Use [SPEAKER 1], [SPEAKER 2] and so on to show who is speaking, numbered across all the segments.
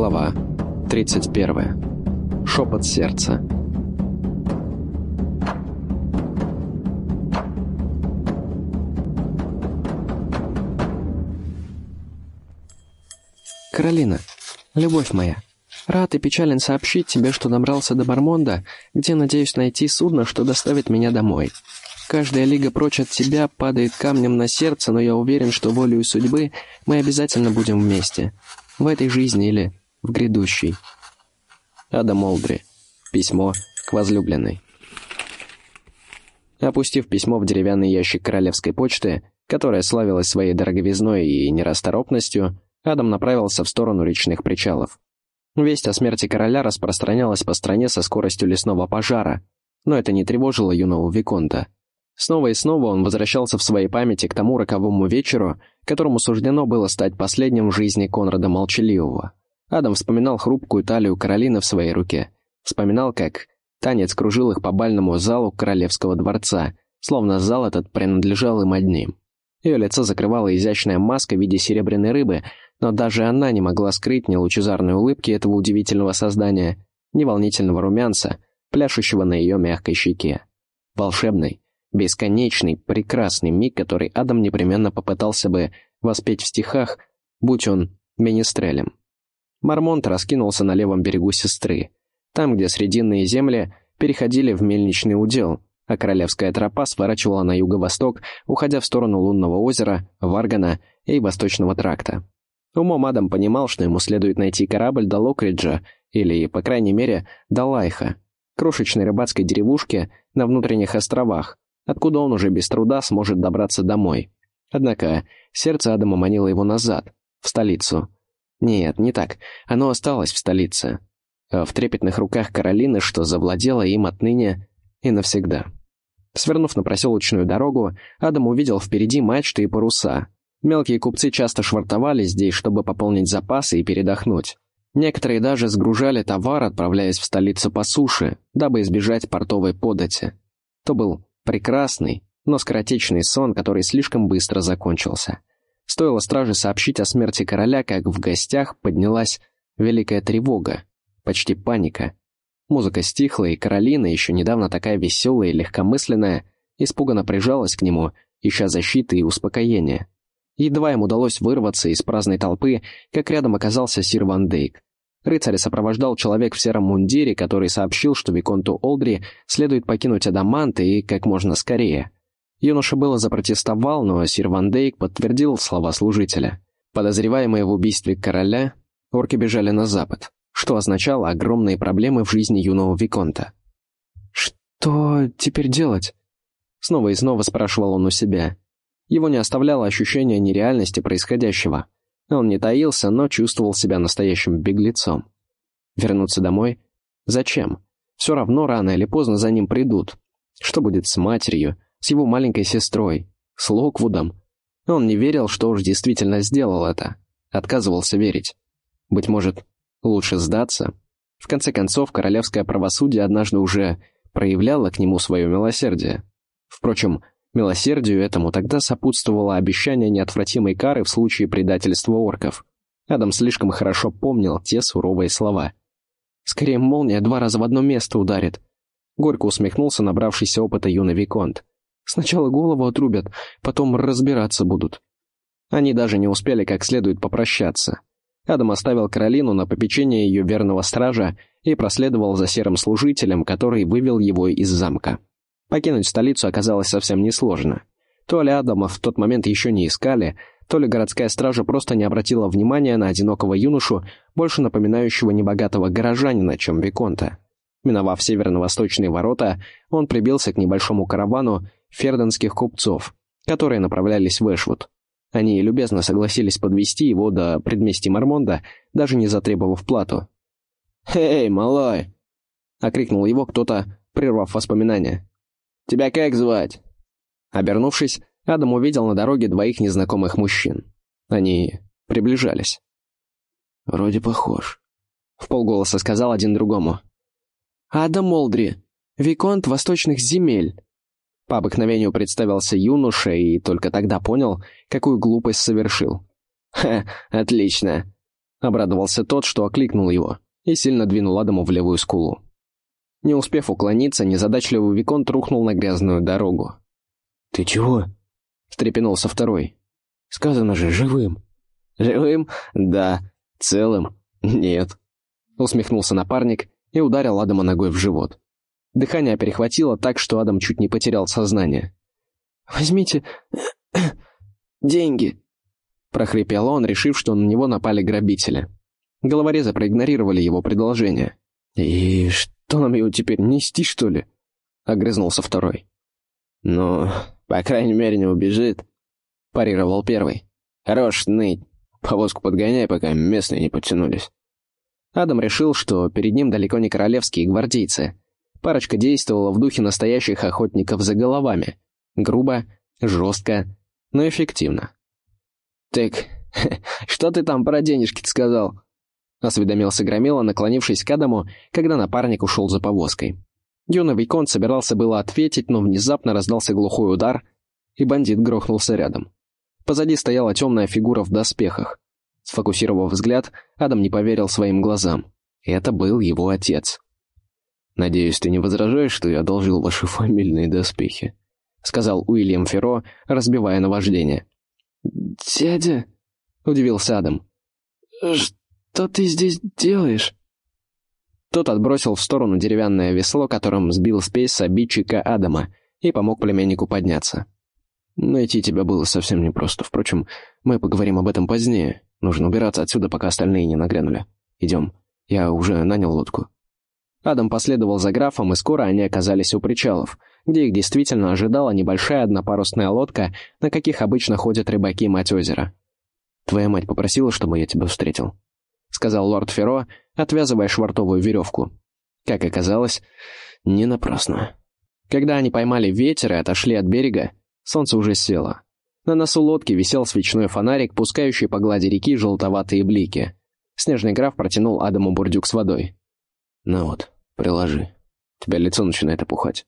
[SPEAKER 1] Глава 31. Шепот сердца.
[SPEAKER 2] Каролина, любовь моя, рад и печален сообщить тебе, что добрался до Бармонда, где надеюсь найти судно, что доставит меня домой. Каждая лига прочь от тебя падает камнем на сердце, но я уверен, что волею судьбы мы обязательно будем вместе. В этой жизни или в грядущей. Адам Олдри. Письмо к возлюбленной. Опустив письмо в деревянный ящик королевской почты, которая славилась своей дороговизной и нерасторопностью, Адам направился в сторону речных причалов. Весть о смерти короля распространялась по стране со скоростью лесного пожара, но это не тревожило юного Виконта. Снова и снова он возвращался в своей памяти к тому роковому вечеру, которому суждено было стать последним в жизни Конрада Молчаливого. Адам вспоминал хрупкую талию Каролины в своей руке. Вспоминал, как танец кружил их по бальному залу королевского дворца, словно зал этот принадлежал им одним. Ее лицо закрывала изящная маска в виде серебряной рыбы, но даже она не могла скрыть ни лучезарной улыбки этого удивительного создания, ни волнительного румянца, пляшущего на ее мягкой щеке. Волшебный, бесконечный, прекрасный миг, который Адам непременно попытался бы воспеть в стихах, будь он министрелем. Мармонт раскинулся на левом берегу сестры, там, где срединные земли переходили в мельничный удел, а королевская тропа сворачивала на юго-восток, уходя в сторону лунного озера, Варгана и Восточного тракта. Умом Адам понимал, что ему следует найти корабль до Локриджа, или, по крайней мере, до Лайха, крошечной рыбацкой деревушки на внутренних островах, откуда он уже без труда сможет добраться домой. Однако сердце Адама манило его назад, в столицу, нет, не так. Оно осталось в столице. А в трепетных руках Каролины, что завладела им отныне и навсегда. Свернув на проселочную дорогу, Адам увидел впереди мачты и паруса. Мелкие купцы часто швартовали здесь, чтобы пополнить запасы и передохнуть. Некоторые даже сгружали товар, отправляясь в столицу по суше, дабы избежать портовой подати. То был прекрасный, но скоротечный сон, который слишком быстро закончился. Стоило страже сообщить о смерти короля, как в гостях поднялась великая тревога, почти паника. Музыка стихла, и Каролина, еще недавно такая веселая и легкомысленная, испуганно прижалась к нему, ища защиты и успокоения. Едва им удалось вырваться из праздной толпы, как рядом оказался сир Ван Дейк. Рыцаря сопровождал человек в сером мундире, который сообщил, что Виконту Олдри следует покинуть Адамант и как можно скорее. Юноша было запротестовал, но сир Ван Дейк подтвердил слова служителя. Подозреваемые в убийстве короля, орки бежали на запад, что означало огромные проблемы в жизни юного Виконта. «Что теперь делать?» Снова и снова спрашивал он у себя. Его не оставляло ощущение нереальности происходящего. Он не таился, но чувствовал себя настоящим беглецом. Вернуться домой? Зачем? Все равно рано или поздно за ним придут. Что будет с матерью? С его маленькой сестрой, с Локвудом. Он не верил, что уж действительно сделал это. Отказывался верить. Быть может, лучше сдаться? В конце концов, королевское правосудие однажды уже проявляло к нему свое милосердие. Впрочем, милосердию этому тогда сопутствовало обещание неотвратимой кары в случае предательства орков. Адам слишком хорошо помнил те суровые слова. «Скорее молния два раза в одно место ударит», — горько усмехнулся набравшийся опыта юный Виконт. Сначала голову отрубят, потом разбираться будут. Они даже не успели как следует попрощаться. Адам оставил Каролину на попечение ее верного стража и проследовал за серым служителем, который вывел его из замка. Покинуть столицу оказалось совсем несложно. То ли Адама в тот момент еще не искали, то ли городская стража просто не обратила внимания на одинокого юношу, больше напоминающего небогатого горожанина, чем Виконта. Миновав северно-восточные ворота, он прибился к небольшому каравану ферденских купцов, которые направлялись в Эшвуд. Они любезно согласились подвести его до предместья Мармонда, даже не затребовав плату. «Эй, малой!» — окрикнул его кто-то, прервав воспоминания. «Тебя как звать?» Обернувшись, Адам увидел на дороге двоих незнакомых мужчин. Они приближались.
[SPEAKER 3] «Вроде похож», —
[SPEAKER 2] в полголоса сказал один другому.
[SPEAKER 4] «Адам Молдри, Виконт Восточных земель»,
[SPEAKER 2] по обыкновению представился юноша и только тогда понял, какую глупость совершил.
[SPEAKER 4] «Ха, отлично!»
[SPEAKER 2] — обрадовался тот, что окликнул его, и сильно двинул Адаму в левую скулу. Не успев уклониться, незадачливый Виконт рухнул на грязную дорогу.
[SPEAKER 3] «Ты чего?» — встрепенулся второй. «Сказано же, живым».
[SPEAKER 2] «Живым? Да. Целым? Нет», — усмехнулся напарник и ударил Адама ногой в живот. Дыхание перехватило так, что Адам чуть не потерял сознание.
[SPEAKER 4] «Возьмите деньги», —
[SPEAKER 2] прохрипел он, решив, что на него напали грабители. Головорезы проигнорировали его предложение.
[SPEAKER 3] «И что нам его теперь, нести, что ли?» — огрызнулся второй.
[SPEAKER 1] «Ну, по крайней мере, не убежит», — парировал первый. «Хорош ныть. Повозку подгоняй, пока местные не подтянулись».
[SPEAKER 2] Адам решил, что перед ним далеко не королевские гвардейцы. Парочка действовала в духе настоящих охотников за головами. Грубо, жестко, но эффективно.
[SPEAKER 4] «Так, что ты там про денежки-то сказал?»
[SPEAKER 2] — осведомился Громила, наклонившись к Адаму, когда напарник ушел за повозкой. Юный Виконт собирался было ответить, но внезапно раздался глухой удар, и бандит грохнулся рядом. Позади стояла темная фигура в доспехах. Сфокусировав взгляд, Адам не поверил своим глазам. Это был его отец.
[SPEAKER 3] «Надеюсь, ты не возражаешь, что я одолжил ваши фамильные доспехи?» — сказал Уильям Ферро, разбивая наваждение.
[SPEAKER 4] «Дядя?» — удивился Адам. «Что ты здесь делаешь?»
[SPEAKER 2] Тот отбросил в сторону деревянное весло, которым сбил спесь с обидчика Адама, и помог племяннику подняться.
[SPEAKER 3] «Найти тебя было совсем непросто. Впрочем, мы поговорим об этом позднее. Нужно убираться отсюда, пока остальные не нагрянули. Идем. Я уже нанял лодку».
[SPEAKER 2] Адам последовал за графом, и скоро они оказались у причалов, где их действительно ожидала небольшая однопарусная лодка, на каких обычно ходят рыбаки мать озера.
[SPEAKER 3] «Твоя мать попросила, чтобы я тебя встретил», — сказал лорд Ферро, отвязывая швартовую веревку. Как оказалось, не напрасно.
[SPEAKER 2] Когда они поймали ветер и отошли от берега, солнце уже село. На носу лодки висел свечной фонарик, пускающий по глади реки желтоватые блики. Снежный граф протянул Адаму бурдюк с водой.
[SPEAKER 3] «Ну вот, приложи. Тебя лицо начинает опухать».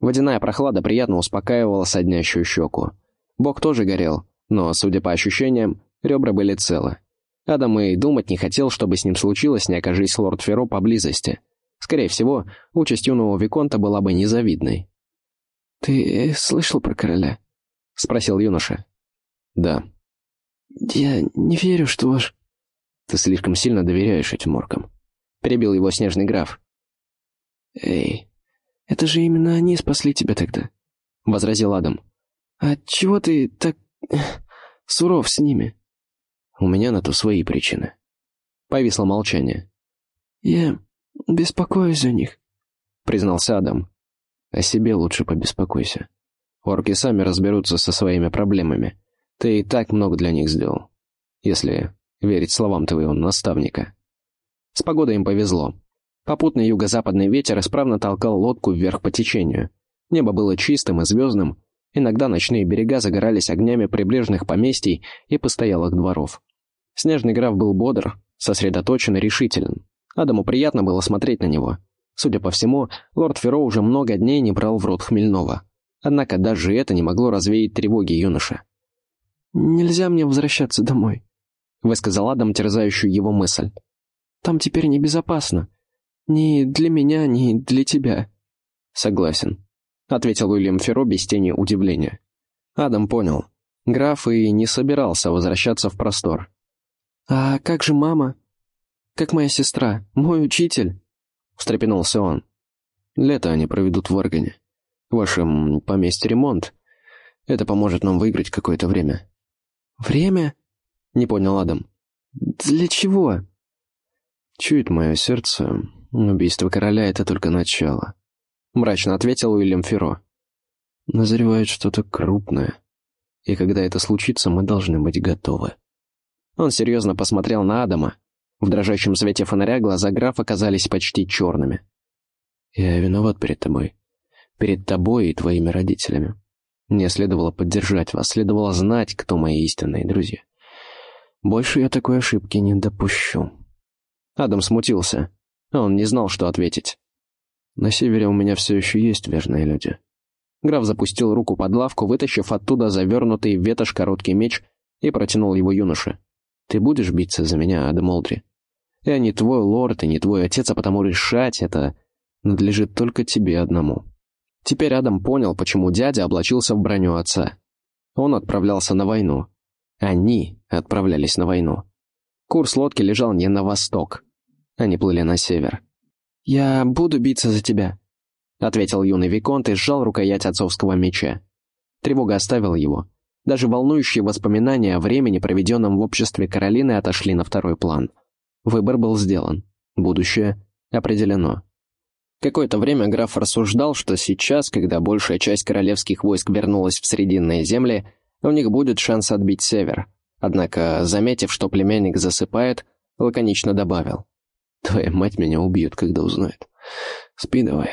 [SPEAKER 2] Водяная прохлада приятно успокаивала соднящую щеку. Бок тоже горел, но, судя по ощущениям, ребра были целы. Адам и думать не хотел, чтобы с ним случилось, не окажись лорд Ферро поблизости. Скорее всего, участь юного Виконта была бы незавидной.
[SPEAKER 4] «Ты слышал про короля?» — спросил юноша.
[SPEAKER 3] «Да».
[SPEAKER 4] «Я не верю, что ваш...»
[SPEAKER 3] «Ты слишком сильно доверяешь этим оркам», — перебил его снежный граф.
[SPEAKER 4] «Эй, это же именно они спасли тебя тогда», — возразил Адам. «А чего ты так... суров с ними?»
[SPEAKER 3] У меня на то свои причины.
[SPEAKER 2] Повисло молчание.
[SPEAKER 4] «Я беспокоюсь за них», —
[SPEAKER 2] признался Адам.
[SPEAKER 3] «О себе лучше побеспокойся. Орки сами разберутся со своими проблемами. Ты и так много для них сделал. Если верить словам твоего наставника».
[SPEAKER 2] С погодой им повезло. Попутный юго-западный ветер исправно толкал лодку вверх по течению. Небо было чистым и звездным. Иногда ночные берега загорались огнями прибрежных поместий и постоялых дворов. Снежный граф был бодр, сосредоточен и решителен. Адаму приятно было смотреть на него. Судя по всему, лорд Ферро уже много дней не брал в рот хмельного. Однако даже это не могло развеять тревоги юноши.
[SPEAKER 4] «Нельзя мне возвращаться домой», — высказал Адам терзающую его мысль. «Там теперь небезопасно. Ни для меня, ни для тебя».
[SPEAKER 2] «Согласен», — ответил Уильям Ферро без тени удивления. Адам понял. Граф и не собирался возвращаться в простор.
[SPEAKER 4] «А как же мама? Как моя сестра? Мой учитель?» — встрепенулся он.
[SPEAKER 3] «Лето они проведут в Органе. В вашем поместье ремонт. Это поможет нам выиграть какое-то время».
[SPEAKER 4] «Время?»
[SPEAKER 2] — не понял Адам.
[SPEAKER 4] «Для чего?»
[SPEAKER 3] «Чует мое сердце. Убийство короля — это только начало», —
[SPEAKER 2] мрачно ответил Уильям Ферро.
[SPEAKER 3] «Назревает что-то крупное. И когда это случится, мы должны быть готовы».
[SPEAKER 2] Он серьезно посмотрел на Адама. В дрожащем свете фонаря глаза графа казались почти черными.
[SPEAKER 3] «Я виноват перед тобой. Перед тобой и твоими родителями. Мне следовало поддержать вас, следовало знать, кто мои истинные друзья. Больше я такой ошибки не допущу».
[SPEAKER 2] Адам смутился. Он не знал, что ответить.
[SPEAKER 3] «На севере у меня все еще есть верные люди».
[SPEAKER 2] Граф запустил руку под лавку, вытащив оттуда завернутый в ветошь короткий меч и протянул его юноше.
[SPEAKER 3] Ты будешь биться за меня, Адам Олдри? Я не твой лорд и не твой отец, а потому решать это надлежит только тебе одному».
[SPEAKER 2] Теперь Адам понял, почему дядя облачился в броню отца. Он отправлялся на войну. Они отправлялись на войну. Курс лодки лежал не на восток. Они плыли на север. «Я буду биться за тебя», — ответил юный Виконт и сжал рукоять отцовского меча. Тревога оставила его. Даже волнующие воспоминания о времени, проведенном в обществе Каролины, отошли на второй план. Выбор был сделан. Будущее определено. Какое-то время граф рассуждал, что сейчас, когда большая часть королевских войск вернулась в Срединные земли, у них будет шанс отбить север. Однако, заметив, что племянник засыпает, лаконично добавил.
[SPEAKER 3] «Твоя мать меня убьет, когда узнает. Спи давай».